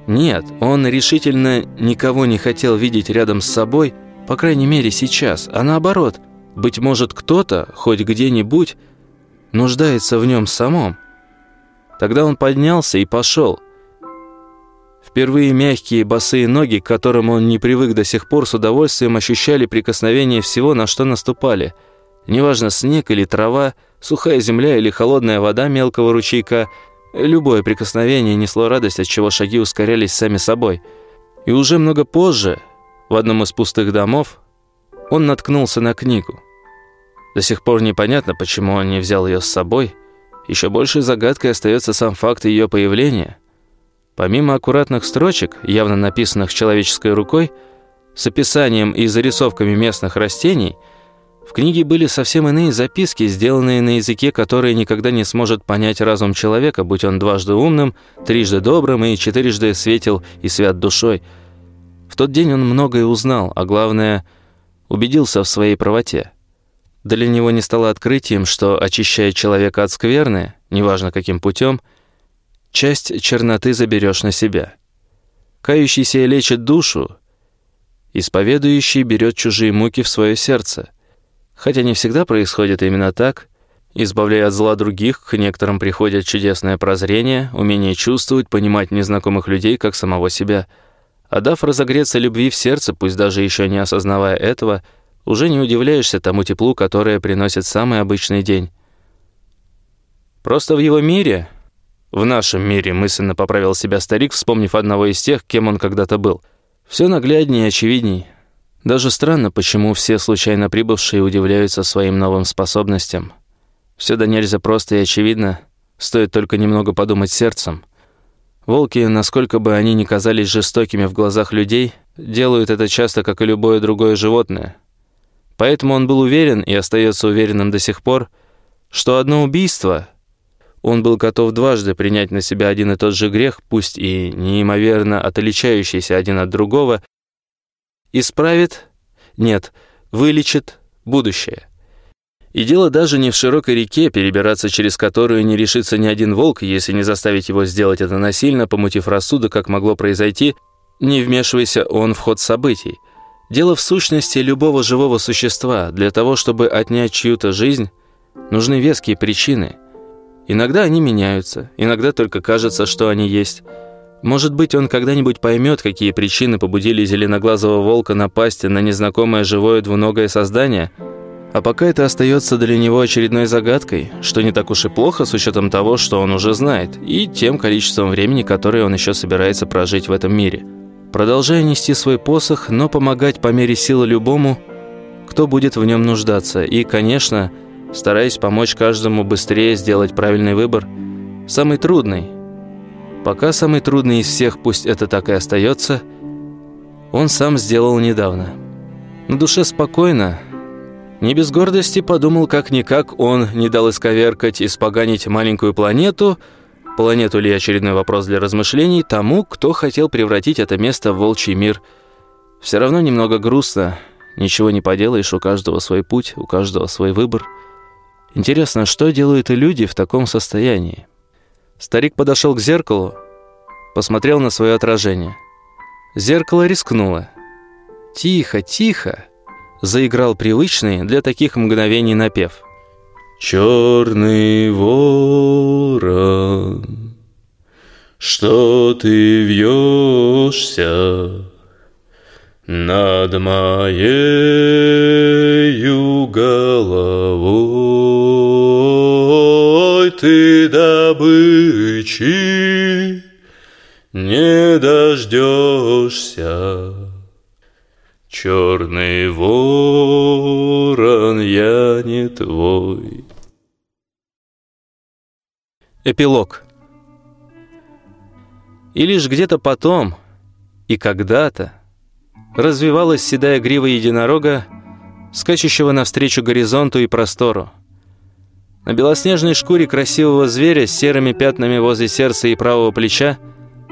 Нет, он решительно никого не хотел видеть рядом с собой, по крайней мере сейчас, а наоборот, быть может кто-то, хоть где-нибудь, нуждается в нем самом. Тогда он поднялся и пошел – Впервые мягкие босые ноги, к которым он не привык до сих пор, с удовольствием ощущали прикосновение всего, на что наступали. Неважно, снег или трава, сухая земля или холодная вода мелкого ручейка, любое прикосновение несло радость, от чего шаги ускорялись сами собой. И уже много позже, в одном из пустых домов, он наткнулся на книгу. До сих пор непонятно, почему он не взял ее с собой. Еще большей загадкой остается сам факт ее появления – Помимо аккуратных строчек, явно написанных человеческой рукой, с описанием и зарисовками местных растений, в книге были совсем иные записки, сделанные на языке, который никогда не сможет понять разум человека, будь он дважды умным, трижды добрым и четырежды светил и свят душой. В тот день он многое узнал, а главное, убедился в своей правоте. Для него не стало открытием, что, очищая человека от скверны, неважно каким путем, часть черноты заберешь на себя. Кающийся лечит душу, исповедующий берет чужие муки в свое сердце. Хотя не всегда происходит именно так. Избавляя от зла других, к некоторым приходит чудесное прозрение, умение чувствовать, понимать незнакомых людей, как самого себя. А дав разогреться любви в сердце, пусть даже еще не осознавая этого, уже не удивляешься тому теплу, которое приносит самый обычный день. Просто в его мире в нашем мире мысленно поправил себя старик, вспомнив одного из тех, кем он когда-то был. Все нагляднее и очевидней. Даже странно, почему все случайно прибывшие удивляются своим новым способностям. Все да нельзя просто и очевидно, стоит только немного подумать сердцем. Волки, насколько бы они ни казались жестокими в глазах людей, делают это часто, как и любое другое животное. Поэтому он был уверен и остается уверенным до сих пор, что одно убийство — он был готов дважды принять на себя один и тот же грех, пусть и неимоверно отличающийся один от другого, исправит, нет, вылечит будущее. И дело даже не в широкой реке, перебираться через которую не решится ни один волк, если не заставить его сделать это насильно, помутив рассудок, как могло произойти, не вмешивайся он в ход событий. Дело в сущности любого живого существа. Для того, чтобы отнять чью-то жизнь, нужны веские причины – Иногда они меняются, иногда только кажется, что они есть. Может быть, он когда-нибудь поймет, какие причины побудили зеленоглазого волка напасть на незнакомое живое двуногое создание? А пока это остается для него очередной загадкой, что не так уж и плохо с учетом того, что он уже знает, и тем количеством времени, которое он еще собирается прожить в этом мире. Продолжая нести свой посох, но помогать по мере силы любому, кто будет в нем нуждаться, и, конечно, стараясь помочь каждому быстрее сделать правильный выбор, самый трудный. Пока самый трудный из всех, пусть это так и остается, он сам сделал недавно. На душе спокойно, не без гордости подумал, как-никак он не дал исковеркать и споганить маленькую планету, планету ли очередной вопрос для размышлений, тому, кто хотел превратить это место в волчий мир. Все равно немного грустно, ничего не поделаешь, у каждого свой путь, у каждого свой выбор. Интересно, что делают люди в таком состоянии? Старик подошел к зеркалу, посмотрел на свое отражение. Зеркало рискнуло. «Тихо, тихо!» заиграл привычный для таких мгновений напев. «Черный ворон, что ты вьешься над моею головой, ты добычи не дождешься». Черный ворон, я не твой. Эпилог. И лишь где-то потом, и когда-то, развивалась седая грива единорога, скачущего навстречу горизонту и простору. На белоснежной шкуре красивого зверя с серыми пятнами возле сердца и правого плеча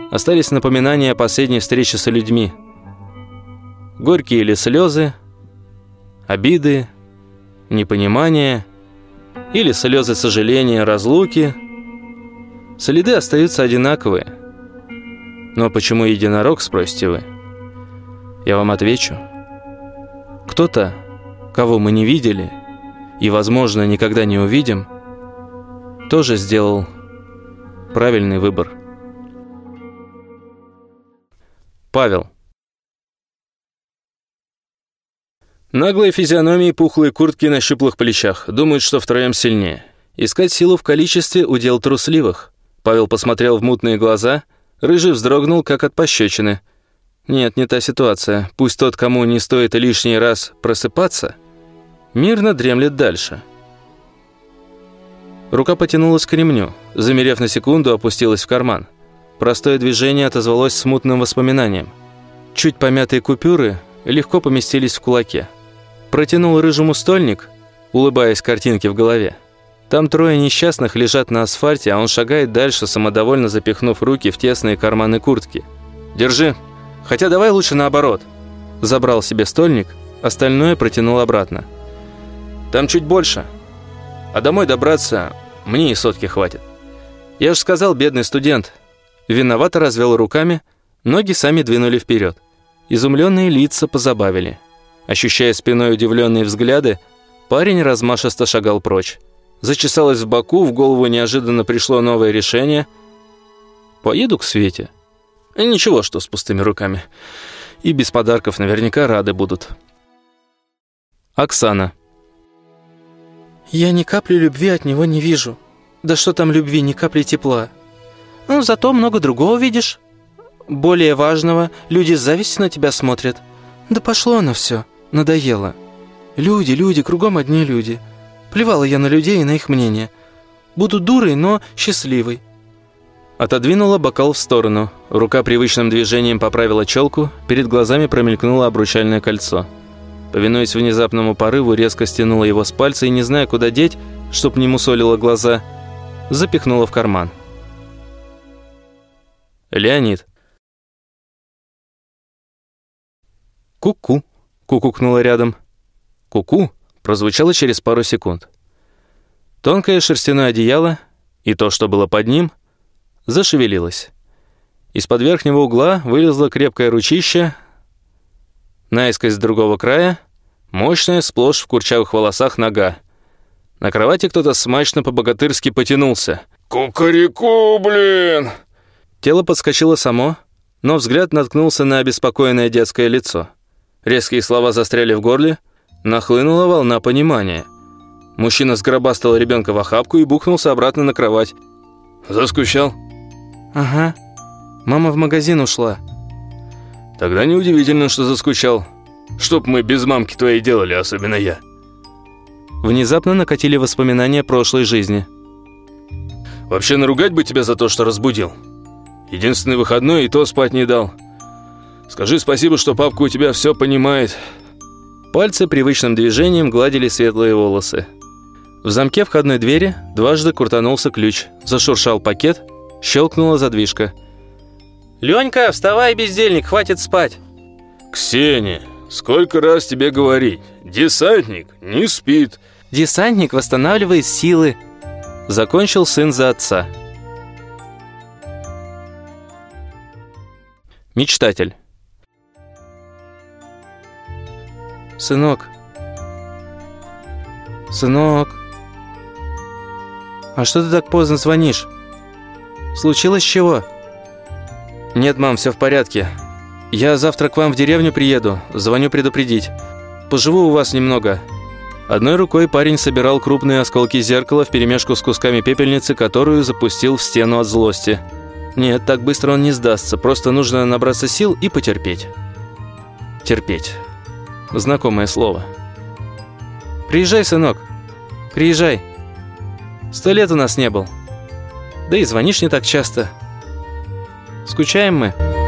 остались напоминания о последней встрече со людьми – Горькие ли слезы, обиды, непонимание или слезы сожаления, разлуки. Следы остаются одинаковые. Но почему единорог, спросите вы? Я вам отвечу. Кто-то, кого мы не видели и, возможно, никогда не увидим, тоже сделал правильный выбор. Павел. Наглые физиономии, пухлые куртки на щуплых плечах. Думают, что втроем сильнее. Искать силу в количестве – удел трусливых. Павел посмотрел в мутные глаза. Рыжий вздрогнул, как от пощечины. Нет, не та ситуация. Пусть тот, кому не стоит лишний раз просыпаться, мирно дремлет дальше. Рука потянулась к ремню. Замерев на секунду, опустилась в карман. Простое движение отозвалось смутным воспоминанием. Чуть помятые купюры легко поместились в кулаке. Протянул рыжему стольник, улыбаясь картинке в голове. Там трое несчастных лежат на асфальте, а он шагает дальше, самодовольно запихнув руки в тесные карманы куртки. «Держи. Хотя давай лучше наоборот». Забрал себе стольник, остальное протянул обратно. «Там чуть больше. А домой добраться мне и сотки хватит». «Я же сказал, бедный студент». Виновато развел руками, ноги сами двинули вперед. Изумленные лица позабавили. Ощущая спиной удивленные взгляды, парень размашисто шагал прочь. Зачесалось в боку, в голову неожиданно пришло новое решение. «Поеду к Свете». Ничего, что с пустыми руками. И без подарков наверняка рады будут. Оксана. «Я ни капли любви от него не вижу. Да что там любви, ни капли тепла. Ну, зато много другого видишь. Более важного, люди с завистью на тебя смотрят. Да пошло оно все. Надоело. Люди, люди, кругом одни люди. Плевала я на людей и на их мнение. Буду дурой, но счастливой. Отодвинула бокал в сторону. Рука привычным движением поправила челку, перед глазами промелькнуло обручальное кольцо. Повинуясь внезапному порыву, резко стянула его с пальца и, не зная, куда деть, чтоб не мусолила глаза, запихнула в карман. Леонид. Ку-ку. Кукукнула рядом. Куку прозвучало через пару секунд. Тонкое шерстяное одеяло и то, что было под ним, зашевелилось. Из-под верхнего угла вылезло крепкое ручище, наискось с другого края, мощная, сплошь в курчавых волосах нога. На кровати кто-то смачно по-богатырски потянулся. «Кукареку, блин!» Тело подскочило само, но взгляд наткнулся на обеспокоенное детское лицо. Резкие слова застряли в горле, Нахлынула волна понимания. Мужчина сгробастал ребенка в охапку и бухнулся обратно на кровать. Заскучал? Ага. Мама в магазин ушла. Тогда неудивительно, что заскучал. Чтоб мы без мамки твоей делали, особенно я. Внезапно накатили воспоминания прошлой жизни. Вообще наругать бы тебя за то, что разбудил. Единственный выходной и то спать не дал. Скажи спасибо, что папка у тебя все понимает. Пальцы привычным движением гладили светлые волосы. В замке входной двери дважды крутанулся ключ, зашуршал пакет, щелкнула задвижка. «Ленька, вставай, бездельник, хватит спать!» «Ксения, сколько раз тебе говорить, десантник не спит!» «Десантник восстанавливает силы!» Закончил сын за отца. Мечтатель. «Сынок! Сынок! А что ты так поздно звонишь? Случилось чего?» «Нет, мам, все в порядке. Я завтра к вам в деревню приеду, звоню предупредить. Поживу у вас немного». Одной рукой парень собирал крупные осколки зеркала вперемешку с кусками пепельницы, которую запустил в стену от злости. Нет, так быстро он не сдастся, просто нужно набраться сил и потерпеть. Терпеть. Знакомое слово. «Приезжай, сынок, приезжай. Сто лет у нас не был. Да и звонишь не так часто. Скучаем мы».